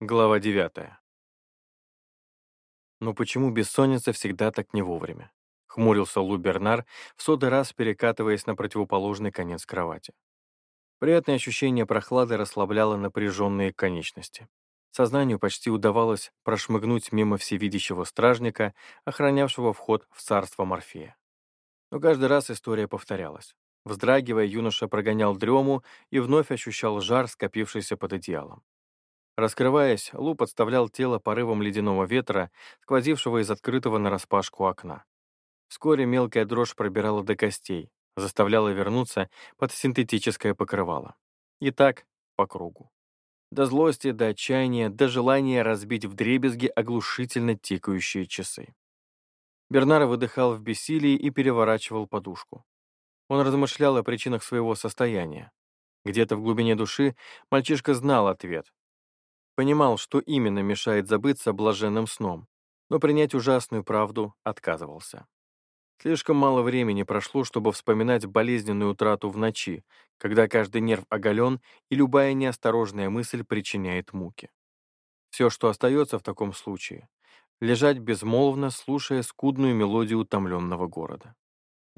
Глава 9. Но почему бессонница всегда так не вовремя? Хмурился Лу Бернар, в сотый раз перекатываясь на противоположный конец кровати. Приятное ощущение прохлады расслабляло напряженные конечности. Сознанию почти удавалось прошмыгнуть мимо всевидящего стражника, охранявшего вход в царство Морфея. Но каждый раз история повторялась. Вздрагивая, юноша прогонял дрему и вновь ощущал жар, скопившийся под одеялом. Раскрываясь, Лу подставлял тело порывом ледяного ветра, сквозившего из открытого нараспашку окна. Вскоре мелкая дрожь пробирала до костей, заставляла вернуться под синтетическое покрывало. И так по кругу. До злости, до отчаяния, до желания разбить вдребезги оглушительно тикающие часы. Бернар выдыхал в бессилии и переворачивал подушку. Он размышлял о причинах своего состояния. Где-то в глубине души мальчишка знал ответ, Понимал, что именно мешает забыться блаженным сном, но принять ужасную правду отказывался. Слишком мало времени прошло, чтобы вспоминать болезненную утрату в ночи, когда каждый нерв оголен и любая неосторожная мысль причиняет муки. Все, что остается в таком случае — лежать безмолвно, слушая скудную мелодию утомленного города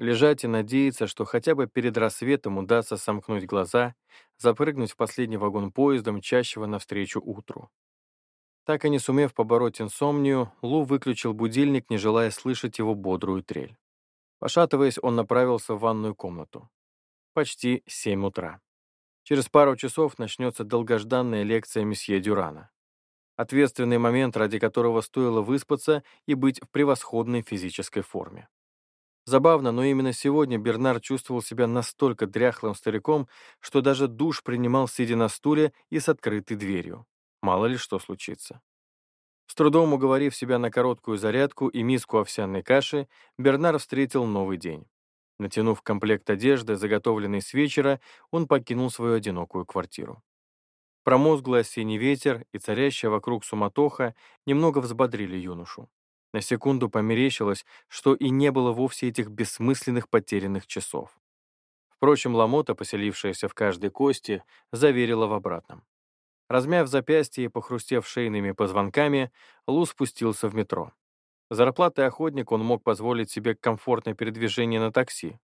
лежать и надеяться, что хотя бы перед рассветом удастся сомкнуть глаза, запрыгнуть в последний вагон поезда, мчащего навстречу утру. Так и не сумев побороть инсомнию, Лу выключил будильник, не желая слышать его бодрую трель. Пошатываясь, он направился в ванную комнату. Почти семь утра. Через пару часов начнется долгожданная лекция месье Дюрана. Ответственный момент, ради которого стоило выспаться и быть в превосходной физической форме. Забавно, но именно сегодня Бернар чувствовал себя настолько дряхлым стариком, что даже душ принимал, сидя на стуле и с открытой дверью. Мало ли что случится. С трудом уговорив себя на короткую зарядку и миску овсяной каши, Бернар встретил новый день. Натянув комплект одежды, заготовленный с вечера, он покинул свою одинокую квартиру. Промозглый осенний ветер и царящая вокруг суматоха немного взбодрили юношу. На секунду померещилось, что и не было вовсе этих бессмысленных потерянных часов. Впрочем, ломота, поселившаяся в каждой кости, заверила в обратном. Размяв запястье и похрустев шейными позвонками, Лу спустился в метро. Зарплатой охотник он мог позволить себе комфортное передвижение на такси.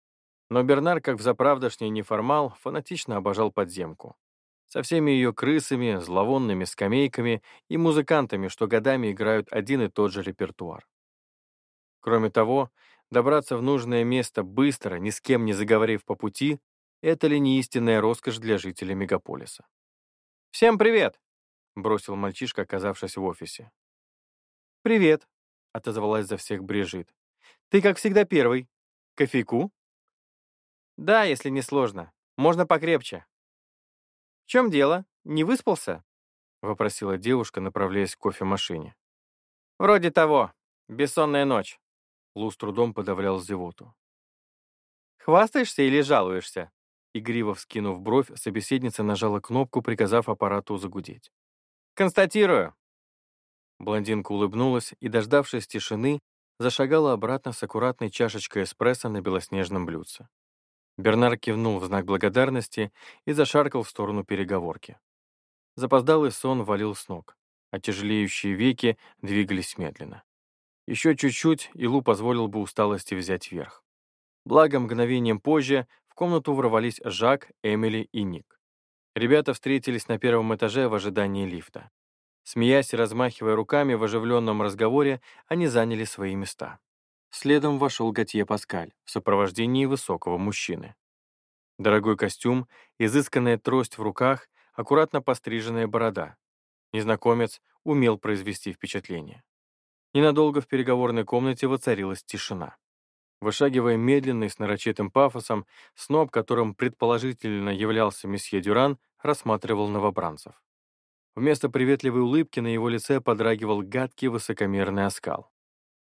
Но Бернар, как взаправдошний неформал, фанатично обожал подземку со всеми ее крысами, зловонными скамейками и музыкантами, что годами играют один и тот же репертуар. Кроме того, добраться в нужное место быстро, ни с кем не заговорив по пути, это ли не истинная роскошь для жителей мегаполиса? «Всем привет!» — бросил мальчишка, оказавшись в офисе. «Привет!» — отозвалась за всех Брижит. «Ты, как всегда, первый. Кофейку?» «Да, если не сложно. Можно покрепче», «В чем дело? Не выспался?» — вопросила девушка, направляясь к кофемашине. «Вроде того. Бессонная ночь». Лу с трудом подавлял зевоту. «Хвастаешься или жалуешься?» Игриво вскинув бровь, собеседница нажала кнопку, приказав аппарату загудеть. «Констатирую!» Блондинка улыбнулась и, дождавшись тишины, зашагала обратно с аккуратной чашечкой эспрессо на белоснежном блюдце. Бернар кивнул в знак благодарности и зашаркал в сторону переговорки. Запоздалый сон валил с ног, а тяжелеющие веки двигались медленно. Еще чуть-чуть, и Лу позволил бы усталости взять верх. Благо, мгновением позже в комнату ворвались Жак, Эмили и Ник. Ребята встретились на первом этаже в ожидании лифта. Смеясь и размахивая руками в оживленном разговоре, они заняли свои места. Следом вошел Готье Паскаль в сопровождении высокого мужчины. Дорогой костюм, изысканная трость в руках, аккуратно постриженная борода. Незнакомец умел произвести впечатление. Ненадолго в переговорной комнате воцарилась тишина. Вышагивая медленно и с нарочитым пафосом, сноб, которым предположительно являлся месье Дюран, рассматривал новобранцев. Вместо приветливой улыбки на его лице подрагивал гадкий высокомерный оскал.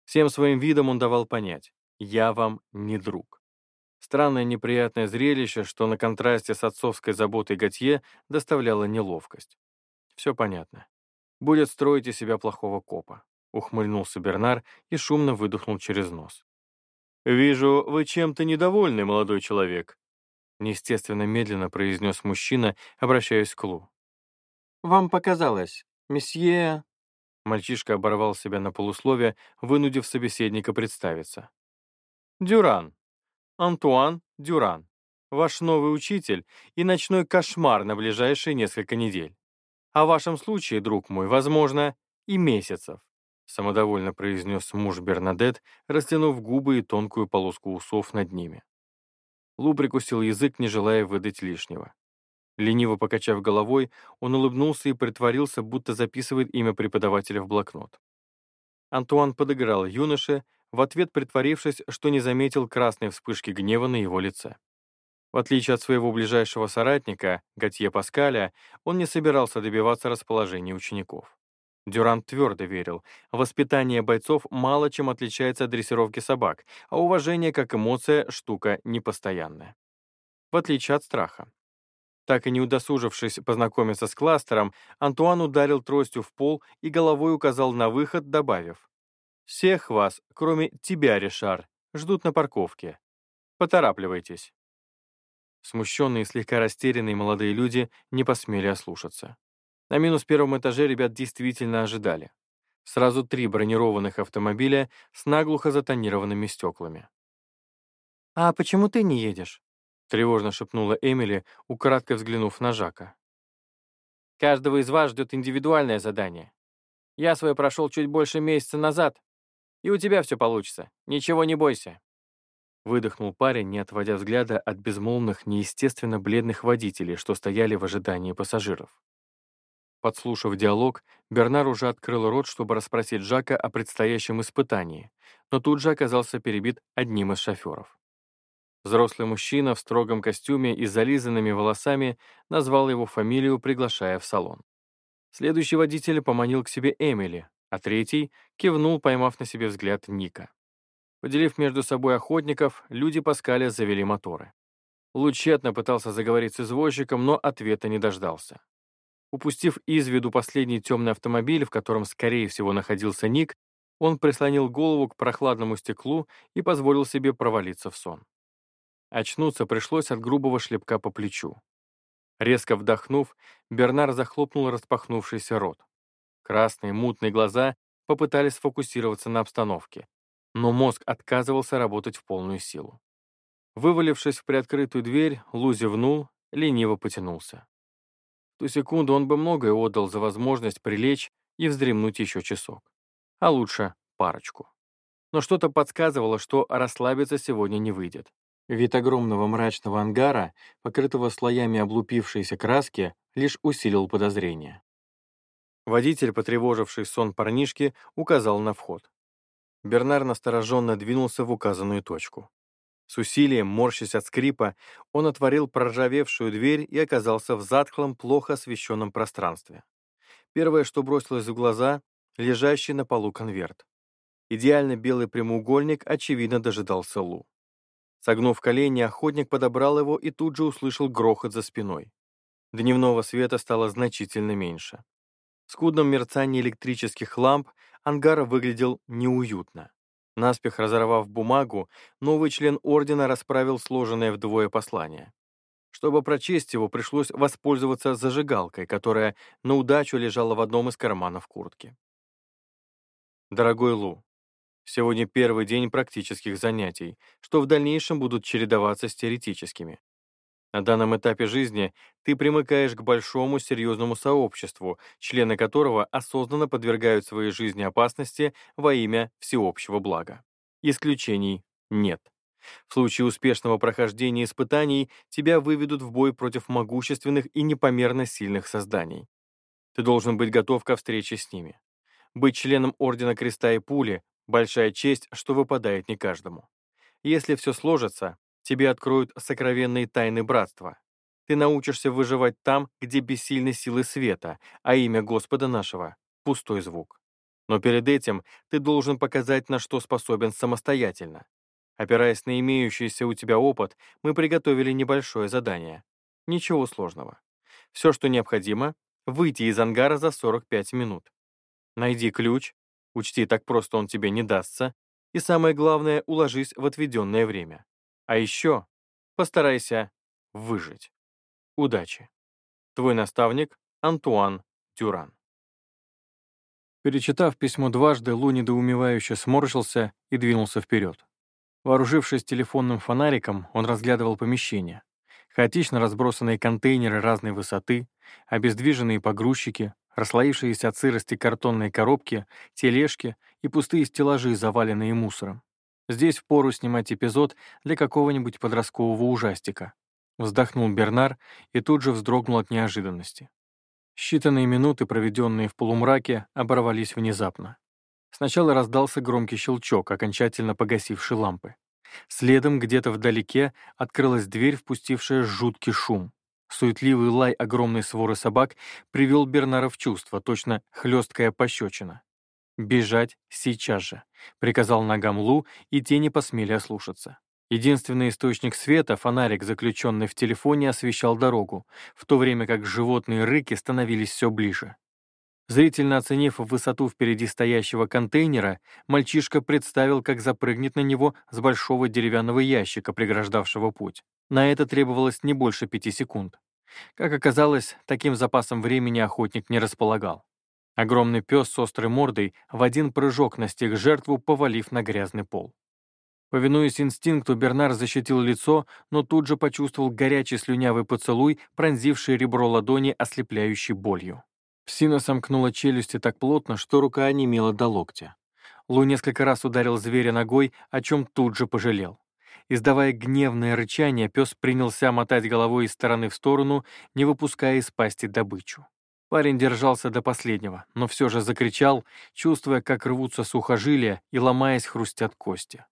Всем своим видом он давал понять «я вам не друг». Странное неприятное зрелище, что на контрасте с отцовской заботой Готье доставляло неловкость. Все понятно. Будет строить из себя плохого копа. Ухмыльнулся Бернар и шумно выдохнул через нос. «Вижу, вы чем-то недовольны, молодой человек», неестественно медленно произнес мужчина, обращаясь к Лу. «Вам показалось. «Месье...» Мальчишка оборвал себя на полусловие, вынудив собеседника представиться. «Дюран. Антуан Дюран. Ваш новый учитель и ночной кошмар на ближайшие несколько недель. В вашем случае, друг мой, возможно, и месяцев», самодовольно произнес муж Бернадет, растянув губы и тонкую полоску усов над ними. Лу прикусил язык, не желая выдать лишнего. Лениво покачав головой, он улыбнулся и притворился, будто записывает имя преподавателя в блокнот. Антуан подыграл юноше, в ответ притворившись, что не заметил красной вспышки гнева на его лице. В отличие от своего ближайшего соратника, Готье Паскаля, он не собирался добиваться расположения учеников. Дюрант твердо верил, воспитание бойцов мало чем отличается от дрессировки собак, а уважение как эмоция — штука непостоянная. В отличие от страха. Так и не удосужившись познакомиться с кластером, Антуан ударил тростью в пол и головой указал на выход, добавив. «Всех вас, кроме тебя, Ришар, ждут на парковке. Поторапливайтесь». Смущенные и слегка растерянные молодые люди не посмели ослушаться. На минус первом этаже ребят действительно ожидали. Сразу три бронированных автомобиля с наглухо затонированными стеклами. «А почему ты не едешь?» Тревожно шепнула Эмили, украдкой взглянув на Жака. «Каждого из вас ждет индивидуальное задание. Я свое прошел чуть больше месяца назад, и у тебя все получится. Ничего не бойся». Выдохнул парень, не отводя взгляда от безмолвных, неестественно бледных водителей, что стояли в ожидании пассажиров. Подслушав диалог, Бернар уже открыл рот, чтобы расспросить Жака о предстоящем испытании, но тут же оказался перебит одним из шоферов. Взрослый мужчина в строгом костюме и зализанными волосами назвал его фамилию, приглашая в салон. Следующий водитель поманил к себе Эмили, а третий кивнул, поймав на себе взгляд Ника. Поделив между собой охотников, люди Паскаля завели моторы. Лу пытался заговорить с извозчиком, но ответа не дождался. Упустив из виду последний темный автомобиль, в котором, скорее всего, находился Ник, он прислонил голову к прохладному стеклу и позволил себе провалиться в сон. Очнуться пришлось от грубого шлепка по плечу. Резко вдохнув, Бернар захлопнул распахнувшийся рот. Красные мутные глаза попытались сфокусироваться на обстановке, но мозг отказывался работать в полную силу. Вывалившись в приоткрытую дверь, Лу зевнул, лениво потянулся. В ту секунду он бы многое отдал за возможность прилечь и вздремнуть еще часок. А лучше парочку. Но что-то подсказывало, что расслабиться сегодня не выйдет. Вид огромного мрачного ангара, покрытого слоями облупившейся краски, лишь усилил подозрения. Водитель, потревоживший сон парнишки, указал на вход. Бернар настороженно двинулся в указанную точку. С усилием, морщась от скрипа, он отворил проржавевшую дверь и оказался в затхлом, плохо освещенном пространстве. Первое, что бросилось в глаза — лежащий на полу конверт. Идеально белый прямоугольник, очевидно, дожидался Лу. Согнув колени, охотник подобрал его и тут же услышал грохот за спиной. Дневного света стало значительно меньше. В скудном мерцании электрических ламп ангар выглядел неуютно. Наспех разорвав бумагу, новый член ордена расправил сложенное вдвое послание. Чтобы прочесть его, пришлось воспользоваться зажигалкой, которая на удачу лежала в одном из карманов куртки. «Дорогой Лу, Сегодня первый день практических занятий, что в дальнейшем будут чередоваться с теоретическими. На данном этапе жизни ты примыкаешь к большому серьезному сообществу, члены которого осознанно подвергают своей жизни опасности во имя всеобщего блага. Исключений нет. В случае успешного прохождения испытаний тебя выведут в бой против могущественных и непомерно сильных созданий. Ты должен быть готов ко встрече с ними. Быть членом Ордена Креста и Пули Большая честь, что выпадает не каждому. Если все сложится, тебе откроют сокровенные тайны братства. Ты научишься выживать там, где бессильны силы света, а имя Господа нашего — пустой звук. Но перед этим ты должен показать, на что способен самостоятельно. Опираясь на имеющийся у тебя опыт, мы приготовили небольшое задание. Ничего сложного. Все, что необходимо — выйти из ангара за 45 минут. Найди ключ, Учти, так просто он тебе не дастся. И самое главное, уложись в отведенное время. А еще постарайся выжить. Удачи. Твой наставник Антуан Дюран. Перечитав письмо дважды, Лу недоумевающе сморщился и двинулся вперед. Вооружившись телефонным фонариком, он разглядывал помещение. Хаотично разбросанные контейнеры разной высоты, обездвиженные погрузчики, расслоившиеся от сырости картонные коробки, тележки и пустые стеллажи, заваленные мусором. Здесь впору снимать эпизод для какого-нибудь подросткового ужастика. Вздохнул Бернар и тут же вздрогнул от неожиданности. Считанные минуты, проведенные в полумраке, оборвались внезапно. Сначала раздался громкий щелчок, окончательно погасивший лампы. Следом, где-то вдалеке, открылась дверь, впустившая жуткий шум. Суетливый лай огромной своры собак привел Бернара в чувство, точно хлесткая пощечина. «Бежать сейчас же», — приказал ногам Лу, и те не посмели ослушаться. Единственный источник света, фонарик, заключенный в телефоне, освещал дорогу, в то время как животные рыки становились все ближе. Зрительно оценив высоту впереди стоящего контейнера, мальчишка представил, как запрыгнет на него с большого деревянного ящика, преграждавшего путь. На это требовалось не больше пяти секунд. Как оказалось, таким запасом времени охотник не располагал. Огромный пес с острой мордой в один прыжок настиг жертву, повалив на грязный пол. Повинуясь инстинкту, Бернар защитил лицо, но тут же почувствовал горячий слюнявый поцелуй, пронзивший ребро ладони ослепляющей болью. Псина сомкнула челюсти так плотно, что рука онемела до локтя. Лу несколько раз ударил зверя ногой, о чем тут же пожалел. Издавая гневное рычание, пес принялся мотать головой из стороны в сторону, не выпуская из пасти добычу. Парень держался до последнего, но все же закричал, чувствуя, как рвутся сухожилия и, ломаясь, хрустят кости.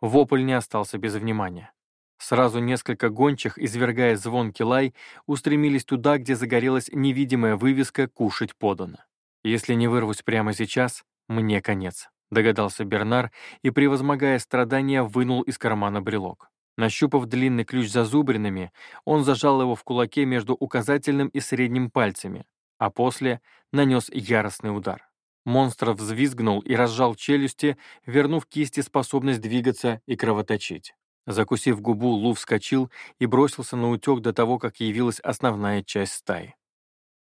Вопль не остался без внимания. Сразу несколько гончих, извергая звонкий лай, устремились туда, где загорелась невидимая вывеска «Кушать подано». «Если не вырвусь прямо сейчас, мне конец», — догадался Бернар и, превозмогая страдания, вынул из кармана брелок. Нащупав длинный ключ зазубринами, он зажал его в кулаке между указательным и средним пальцами, а после нанес яростный удар. Монстр взвизгнул и разжал челюсти, вернув кисти способность двигаться и кровоточить. Закусив губу, Лу вскочил и бросился на утек до того, как явилась основная часть стаи.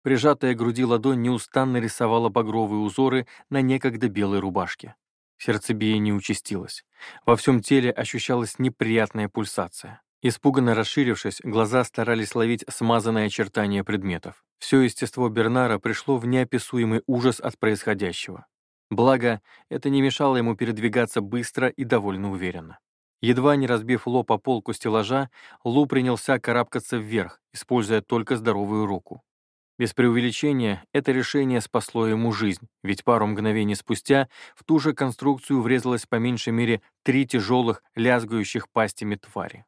Прижатая к груди ладонь неустанно рисовала багровые узоры на некогда белой рубашке. Сердцебиение участилось. Во всем теле ощущалась неприятная пульсация. Испуганно расширившись, глаза старались ловить смазанные очертания предметов. Все естество Бернара пришло в неописуемый ужас от происходящего. Благо, это не мешало ему передвигаться быстро и довольно уверенно. Едва не разбив лоб о полку стеллажа, Лу принялся карабкаться вверх, используя только здоровую руку. Без преувеличения, это решение спасло ему жизнь, ведь пару мгновений спустя в ту же конструкцию врезалось по меньшей мере три тяжелых, лязгающих пастями твари.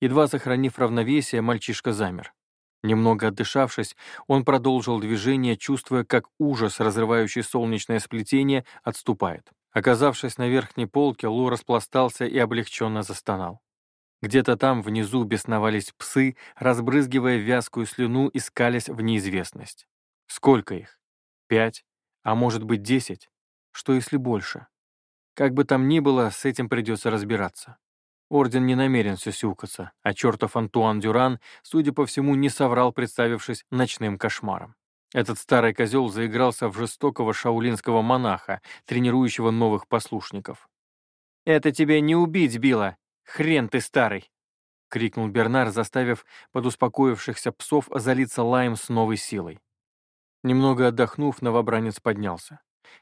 Едва сохранив равновесие, мальчишка замер. Немного отдышавшись, он продолжил движение, чувствуя, как ужас, разрывающий солнечное сплетение, отступает. Оказавшись на верхней полке, Лу распластался и облегченно застонал. Где-то там внизу бесновались псы, разбрызгивая вязкую слюну и скались в неизвестность. Сколько их? Пять? А может быть, десять? Что если больше? Как бы там ни было, с этим придется разбираться. Орден не намерен сюсюкаться, а чертов Антуан Дюран, судя по всему, не соврал, представившись ночным кошмаром. Этот старый козел заигрался в жестокого шаулинского монаха, тренирующего новых послушников. «Это тебя не убить, Билла! Хрен ты старый!» — крикнул Бернар, заставив подуспокоившихся псов залиться лаем с новой силой. Немного отдохнув, новобранец поднялся.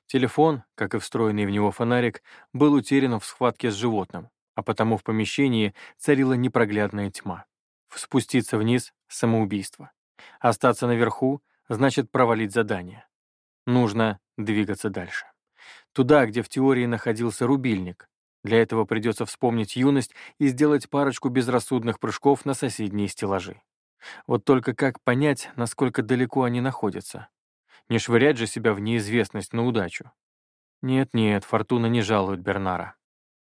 Телефон, как и встроенный в него фонарик, был утерян в схватке с животным, а потому в помещении царила непроглядная тьма. Спуститься вниз — самоубийство. Остаться наверху значит провалить задание. Нужно двигаться дальше. Туда, где в теории находился рубильник. Для этого придется вспомнить юность и сделать парочку безрассудных прыжков на соседние стеллажи. Вот только как понять, насколько далеко они находятся? Не швырять же себя в неизвестность на удачу. Нет-нет, Фортуна не жалует Бернара.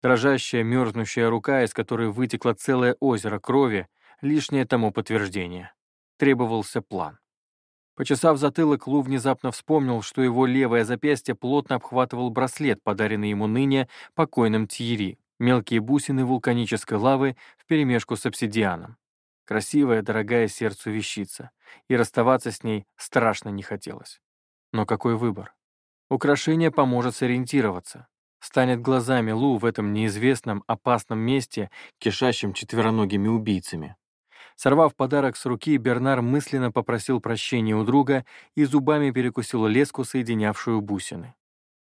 Дрожащая, мерзнущая рука, из которой вытекло целое озеро крови, лишнее тому подтверждение. Требовался план. Почесав затылок, Лу внезапно вспомнил, что его левое запястье плотно обхватывал браслет, подаренный ему ныне покойным Тьери, мелкие бусины вулканической лавы вперемешку с обсидианом. Красивая, дорогая сердцу вещица, и расставаться с ней страшно не хотелось. Но какой выбор? Украшение поможет сориентироваться. Станет глазами Лу в этом неизвестном, опасном месте, кишащем четвероногими убийцами. Сорвав подарок с руки, Бернар мысленно попросил прощения у друга и зубами перекусил леску, соединявшую бусины.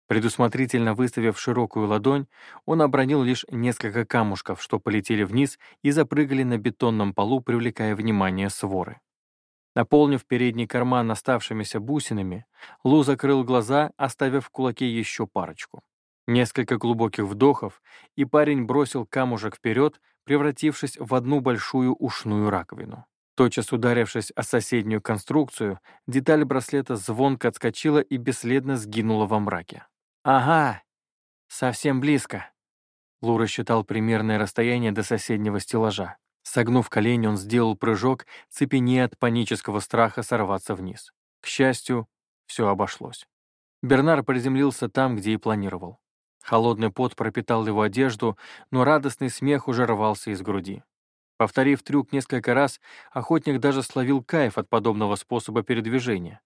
Предусмотрительно выставив широкую ладонь, он обронил лишь несколько камушков, что полетели вниз и запрыгали на бетонном полу, привлекая внимание своры. Наполнив передний карман оставшимися бусинами, Лу закрыл глаза, оставив в кулаке еще парочку. Несколько глубоких вдохов, и парень бросил камушек вперед, превратившись в одну большую ушную раковину. Тотчас ударившись о соседнюю конструкцию, деталь браслета звонко отскочила и бесследно сгинула во мраке. «Ага, совсем близко», — Лу рассчитал примерное расстояние до соседнего стеллажа. Согнув колени, он сделал прыжок, цепенея от панического страха сорваться вниз. К счастью, все обошлось. Бернар приземлился там, где и планировал. Холодный пот пропитал его одежду, но радостный смех уже рвался из груди. Повторив трюк несколько раз, охотник даже словил кайф от подобного способа передвижения.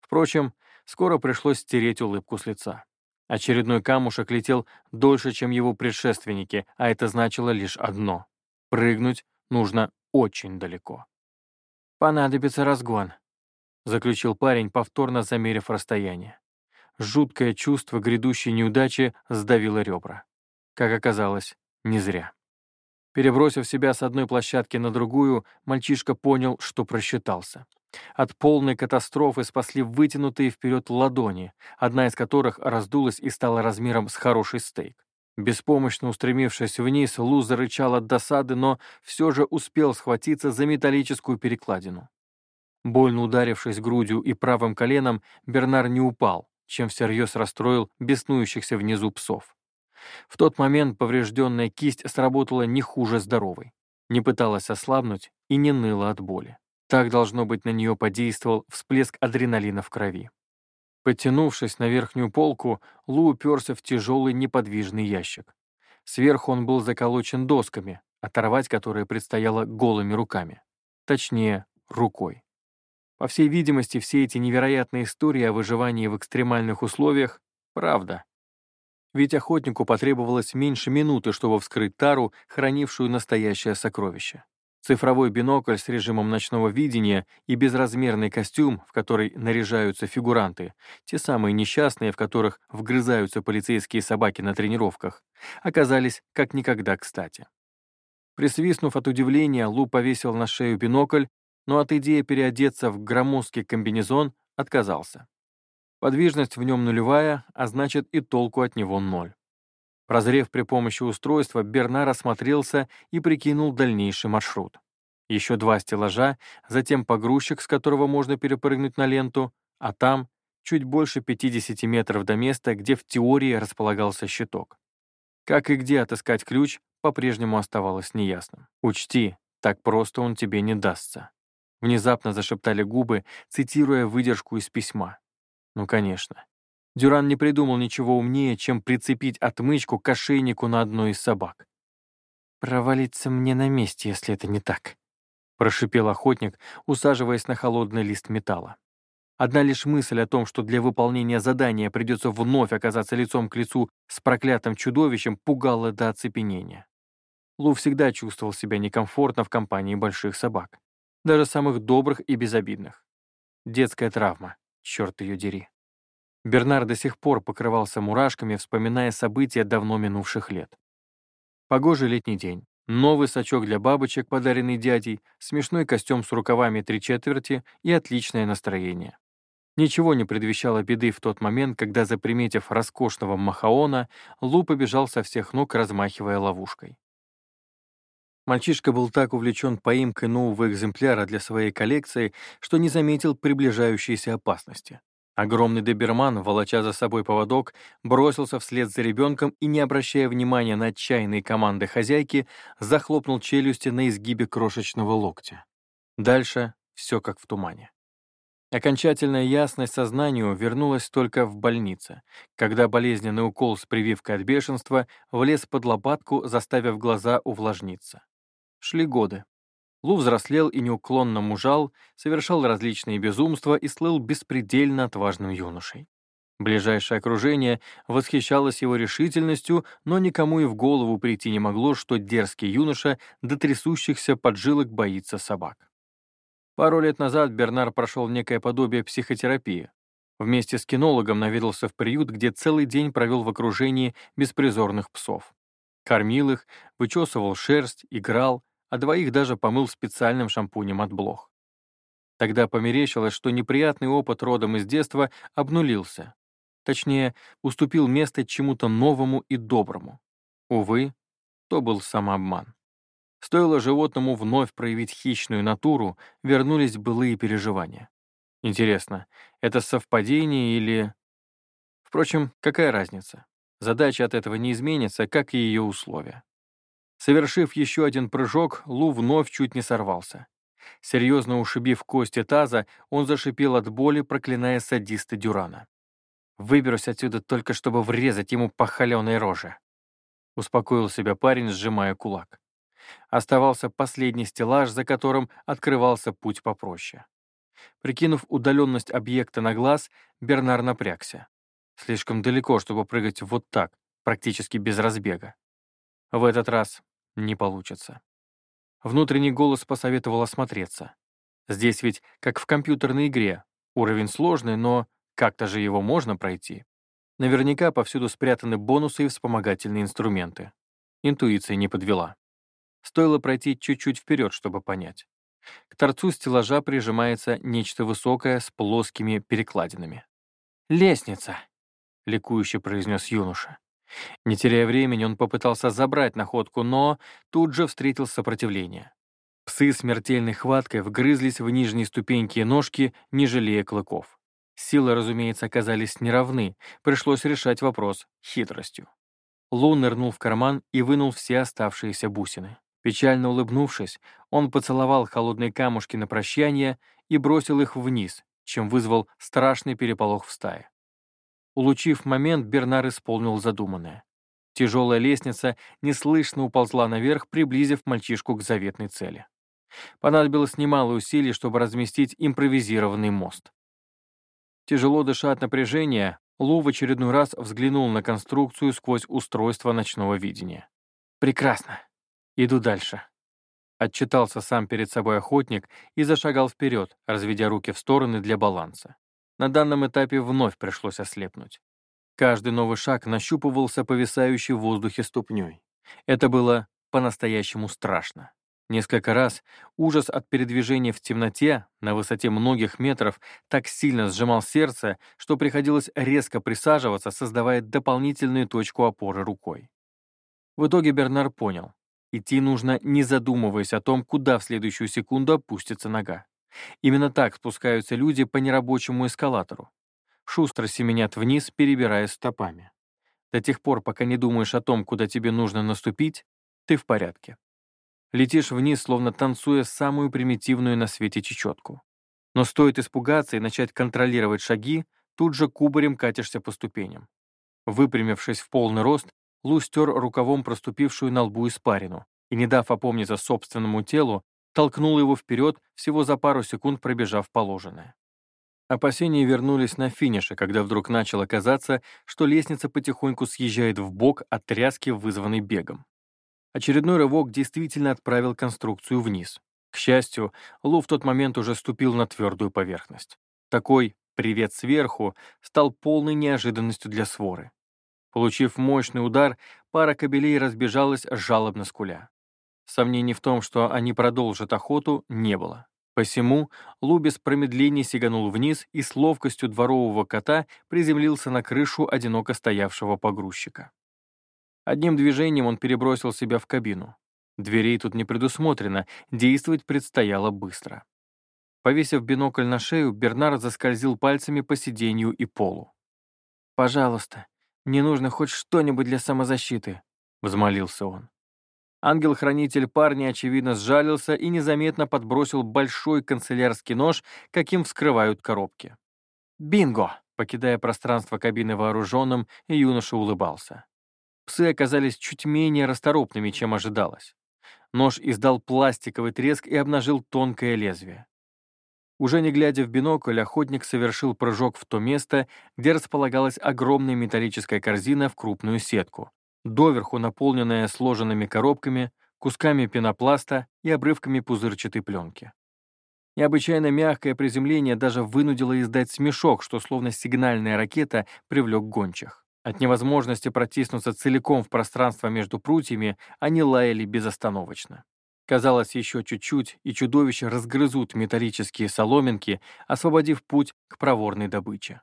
Впрочем, скоро пришлось стереть улыбку с лица. Очередной камушек летел дольше, чем его предшественники, а это значило лишь одно — прыгнуть нужно очень далеко. «Понадобится разгон», — заключил парень, повторно замерив расстояние. Жуткое чувство грядущей неудачи сдавило ребра. Как оказалось, не зря. Перебросив себя с одной площадки на другую, мальчишка понял, что просчитался. От полной катастрофы спасли вытянутые вперед ладони, одна из которых раздулась и стала размером с хороший стейк. Беспомощно устремившись вниз, Лу зарычал от досады, но все же успел схватиться за металлическую перекладину. Больно ударившись грудью и правым коленом, Бернар не упал, чем всерьез расстроил беснующихся внизу псов. В тот момент поврежденная кисть сработала не хуже здоровой, не пыталась ослабнуть и не ныла от боли. Так, должно быть, на нее подействовал всплеск адреналина в крови. Подтянувшись на верхнюю полку, Лу уперся в тяжелый неподвижный ящик. Сверху он был заколочен досками, оторвать которые предстояло голыми руками. Точнее, рукой. По всей видимости, все эти невероятные истории о выживании в экстремальных условиях — правда. Ведь охотнику потребовалось меньше минуты, чтобы вскрыть тару, хранившую настоящее сокровище. Цифровой бинокль с режимом ночного видения и безразмерный костюм, в который наряжаются фигуранты, те самые несчастные, в которых вгрызаются полицейские собаки на тренировках, оказались как никогда кстати. Присвистнув от удивления, Лу повесил на шею бинокль но от идеи переодеться в громоздкий комбинезон отказался. Подвижность в нем нулевая, а значит и толку от него ноль. Прозрев при помощи устройства, Бернар осмотрелся и прикинул дальнейший маршрут. Еще два стеллажа, затем погрузчик, с которого можно перепрыгнуть на ленту, а там чуть больше 50 метров до места, где в теории располагался щиток. Как и где отыскать ключ, по-прежнему оставалось неясным. Учти, так просто он тебе не дастся. Внезапно зашептали губы, цитируя выдержку из письма. Ну, конечно. Дюран не придумал ничего умнее, чем прицепить отмычку к ошейнику на одной из собак. «Провалиться мне на месте, если это не так», — прошипел охотник, усаживаясь на холодный лист металла. Одна лишь мысль о том, что для выполнения задания придется вновь оказаться лицом к лицу с проклятым чудовищем, пугала до оцепенения. Лу всегда чувствовал себя некомфортно в компании больших собак даже самых добрых и безобидных. Детская травма, черт ее дери. Бернар до сих пор покрывался мурашками, вспоминая события давно минувших лет. Погожий летний день, новый сачок для бабочек, подаренный дядей, смешной костюм с рукавами три четверти и отличное настроение. Ничего не предвещало беды в тот момент, когда, заприметив роскошного махаона, Лу побежал со всех ног, размахивая ловушкой. Мальчишка был так увлечен поимкой нового экземпляра для своей коллекции, что не заметил приближающейся опасности. Огромный доберман, волоча за собой поводок, бросился вслед за ребенком и, не обращая внимания на отчаянные команды хозяйки, захлопнул челюсти на изгибе крошечного локтя. Дальше все как в тумане. Окончательная ясность сознанию вернулась только в больнице, когда болезненный укол с прививкой от бешенства влез под лопатку, заставив глаза увлажниться. Шли годы. Лу взрослел и неуклонно мужал, совершал различные безумства и слыл беспредельно отважным юношей. Ближайшее окружение восхищалось его решительностью, но никому и в голову прийти не могло, что дерзкий юноша до трясущихся поджилок боится собак. Пару лет назад Бернар прошел некое подобие психотерапии. Вместе с кинологом наведался в приют, где целый день провел в окружении беспризорных псов. Кормил их, вычесывал шерсть, играл, а двоих даже помыл специальным шампунем от блох. Тогда померещилось, что неприятный опыт родом из детства обнулился. Точнее, уступил место чему-то новому и доброму. Увы, то был самообман. Стоило животному вновь проявить хищную натуру, вернулись былые переживания. Интересно, это совпадение или... Впрочем, какая разница? Задача от этого не изменится, как и ее условия. Совершив еще один прыжок, Лу вновь чуть не сорвался. Серьезно ушибив кости таза, он зашипел от боли, проклиная садиста Дюрана. «Выберусь отсюда только, чтобы врезать ему по роже», — успокоил себя парень, сжимая кулак. Оставался последний стеллаж, за которым открывался путь попроще. Прикинув удаленность объекта на глаз, Бернар напрягся. Слишком далеко, чтобы прыгать вот так, практически без разбега. В этот раз не получится. Внутренний голос посоветовал осмотреться. Здесь ведь, как в компьютерной игре, уровень сложный, но как-то же его можно пройти. Наверняка повсюду спрятаны бонусы и вспомогательные инструменты. Интуиция не подвела. Стоило пройти чуть-чуть вперед, чтобы понять. К торцу стеллажа прижимается нечто высокое с плоскими перекладинами. «Лестница!» — ликующе произнес юноша. Не теряя времени, он попытался забрать находку, но тут же встретил сопротивление. Псы смертельной хваткой вгрызлись в нижние ступеньки и ножки, не жалея клыков. Силы, разумеется, оказались неравны, пришлось решать вопрос хитростью. Лу нырнул в карман и вынул все оставшиеся бусины. Печально улыбнувшись, он поцеловал холодные камушки на прощание и бросил их вниз, чем вызвал страшный переполох в стае. Улучив момент, Бернар исполнил задуманное. Тяжелая лестница неслышно уползла наверх, приблизив мальчишку к заветной цели. Понадобилось немало усилий, чтобы разместить импровизированный мост. Тяжело дыша от напряжения, Лу в очередной раз взглянул на конструкцию сквозь устройство ночного видения. «Прекрасно. Иду дальше». Отчитался сам перед собой охотник и зашагал вперед, разведя руки в стороны для баланса. На данном этапе вновь пришлось ослепнуть. Каждый новый шаг нащупывался повисающей в воздухе ступней. Это было по-настоящему страшно. Несколько раз ужас от передвижения в темноте на высоте многих метров так сильно сжимал сердце, что приходилось резко присаживаться, создавая дополнительную точку опоры рукой. В итоге Бернар понял, идти нужно, не задумываясь о том, куда в следующую секунду опустится нога. Именно так спускаются люди по нерабочему эскалатору. Шустро семенят вниз, перебирая стопами. До тех пор, пока не думаешь о том, куда тебе нужно наступить, ты в порядке. Летишь вниз, словно танцуя самую примитивную на свете чечетку. Но стоит испугаться и начать контролировать шаги, тут же кубарем катишься по ступеням. Выпрямившись в полный рост, Лу стер рукавом проступившую на лбу испарину и, не дав опомниться собственному телу, толкнул его вперед, всего за пару секунд пробежав положенное. Опасения вернулись на финише, когда вдруг начало казаться, что лестница потихоньку съезжает в бок от тряски, вызванной бегом. Очередной рывок действительно отправил конструкцию вниз. К счастью, Лу в тот момент уже ступил на твердую поверхность. Такой «привет сверху» стал полной неожиданностью для своры. Получив мощный удар, пара кабелей разбежалась жалобно скуля. Сомнений в том, что они продолжат охоту, не было. Посему Лу без промедлений сиганул вниз и с ловкостью дворового кота приземлился на крышу одиноко стоявшего погрузчика. Одним движением он перебросил себя в кабину. Дверей тут не предусмотрено, действовать предстояло быстро. Повесив бинокль на шею, Бернар заскользил пальцами по сиденью и полу. «Пожалуйста, мне нужно хоть что-нибудь для самозащиты», — взмолился он. Ангел-хранитель парня, очевидно, сжалился и незаметно подбросил большой канцелярский нож, каким вскрывают коробки. «Бинго!» Покидая пространство кабины вооруженным, юноша улыбался. Псы оказались чуть менее расторопными, чем ожидалось. Нож издал пластиковый треск и обнажил тонкое лезвие. Уже не глядя в бинокль, охотник совершил прыжок в то место, где располагалась огромная металлическая корзина в крупную сетку, доверху наполненная сложенными коробками, кусками пенопласта и обрывками пузырчатой пленки. Необычайно мягкое приземление даже вынудило издать смешок, что словно сигнальная ракета привлек гончих. От невозможности протиснуться целиком в пространство между прутьями они лаяли безостановочно. Казалось, еще чуть-чуть, и чудовища разгрызут металлические соломинки, освободив путь к проворной добыче.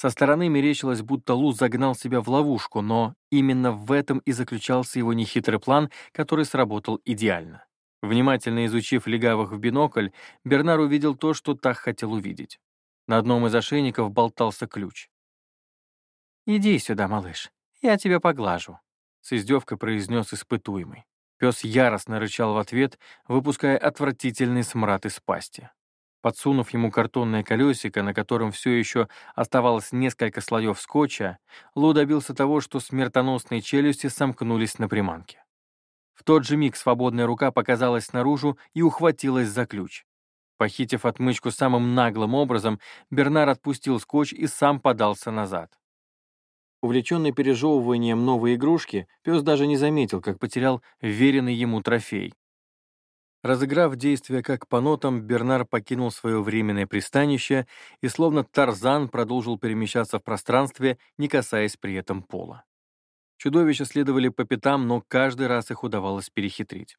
Со стороны мерещилось, будто Лу загнал себя в ловушку, но именно в этом и заключался его нехитрый план, который сработал идеально. Внимательно изучив легавых в бинокль, Бернар увидел то, что так хотел увидеть. На одном из ошейников болтался ключ. «Иди сюда, малыш, я тебя поглажу», — с издевкой произнес испытуемый. Пес яростно рычал в ответ, выпуская отвратительный смрад из пасти. Подсунув ему картонное колесико, на котором все еще оставалось несколько слоев скотча, Лу добился того, что смертоносные челюсти сомкнулись на приманке. В тот же миг свободная рука показалась наружу и ухватилась за ключ. Похитив отмычку самым наглым образом, Бернар отпустил скотч и сам подался назад. Увлеченный пережевыванием новой игрушки, пес даже не заметил, как потерял веренный ему трофей. Разыграв действие как по нотам, Бернар покинул свое временное пристанище и словно Тарзан продолжил перемещаться в пространстве, не касаясь при этом пола. Чудовища следовали по пятам, но каждый раз их удавалось перехитрить.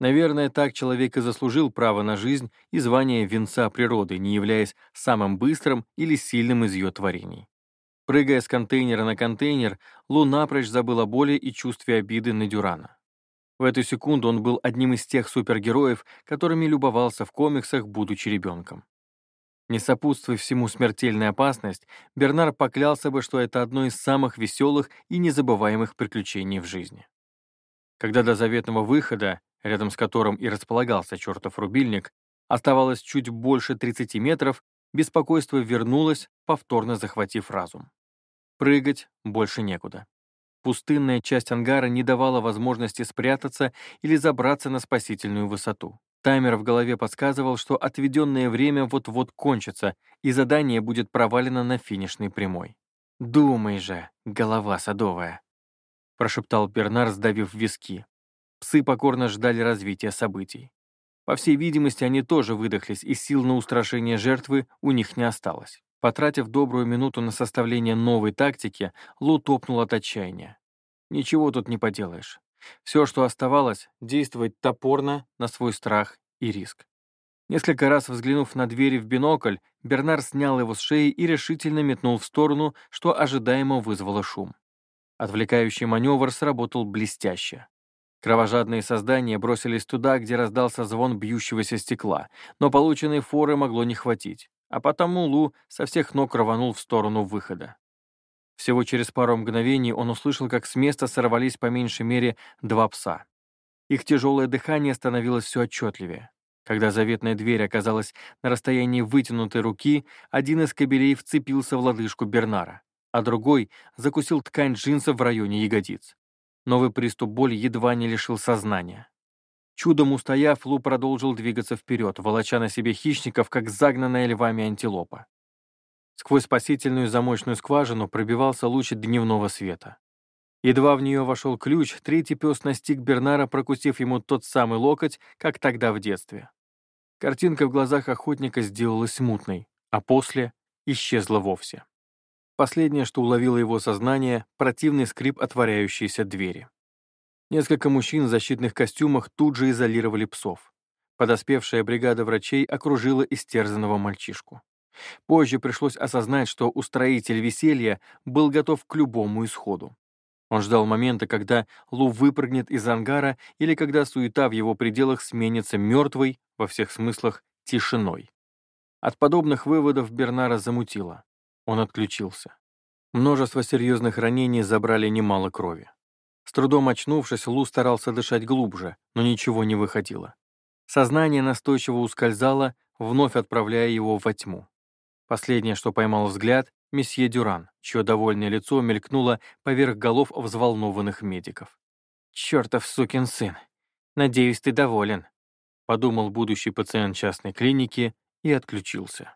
Наверное, так человек и заслужил право на жизнь и звание венца природы, не являясь самым быстрым или сильным из ее творений. Прыгая с контейнера на контейнер, Лу напрочь забыл о боли и чувстве обиды на Дюрана. В эту секунду он был одним из тех супергероев, которыми любовался в комиксах, будучи ребенком. Не сопутствуя всему смертельная опасность, Бернар поклялся бы, что это одно из самых веселых и незабываемых приключений в жизни. Когда до заветного выхода, рядом с которым и располагался чертов рубильник, оставалось чуть больше 30 метров, беспокойство вернулось, повторно захватив разум. Прыгать больше некуда. Пустынная часть ангара не давала возможности спрятаться или забраться на спасительную высоту. Таймер в голове подсказывал, что отведенное время вот-вот кончится, и задание будет провалено на финишной прямой. «Думай же, голова садовая», — прошептал Бернар, сдавив виски. Псы покорно ждали развития событий. По всей видимости, они тоже выдохлись, и сил на устрашение жертвы у них не осталось. Потратив добрую минуту на составление новой тактики, Лу топнул от отчаяния. Ничего тут не поделаешь. Все, что оставалось, действовать топорно на свой страх и риск. Несколько раз взглянув на двери в бинокль, Бернар снял его с шеи и решительно метнул в сторону, что ожидаемо вызвало шум. Отвлекающий маневр сработал блестяще. Кровожадные создания бросились туда, где раздался звон бьющегося стекла, но полученной форы могло не хватить а потому Лу со всех ног рванул в сторону выхода. Всего через пару мгновений он услышал, как с места сорвались по меньшей мере два пса. Их тяжелое дыхание становилось все отчетливее. Когда заветная дверь оказалась на расстоянии вытянутой руки, один из кобелей вцепился в лодыжку Бернара, а другой закусил ткань джинсов в районе ягодиц. Новый приступ боли едва не лишил сознания. Чудом устояв, Лу продолжил двигаться вперед, волоча на себе хищников, как загнанная львами антилопа. Сквозь спасительную замочную скважину пробивался луч дневного света. Едва в нее вошел ключ, третий пес настиг Бернара, прокусив ему тот самый локоть, как тогда в детстве. Картинка в глазах охотника сделалась мутной, а после исчезла вовсе. Последнее, что уловило его сознание, противный скрип отворяющейся двери. Несколько мужчин в защитных костюмах тут же изолировали псов. Подоспевшая бригада врачей окружила истерзанного мальчишку. Позже пришлось осознать, что устроитель веселья был готов к любому исходу. Он ждал момента, когда Лу выпрыгнет из ангара или когда суета в его пределах сменится мертвой, во всех смыслах, тишиной. От подобных выводов Бернара замутило. Он отключился. Множество серьезных ранений забрали немало крови. С трудом очнувшись, Лу старался дышать глубже, но ничего не выходило. Сознание настойчиво ускользало, вновь отправляя его во тьму. Последнее, что поймал взгляд, месье Дюран, чье довольное лицо мелькнуло поверх голов взволнованных медиков. «Чертов сукин сын! Надеюсь, ты доволен», — подумал будущий пациент частной клиники и отключился.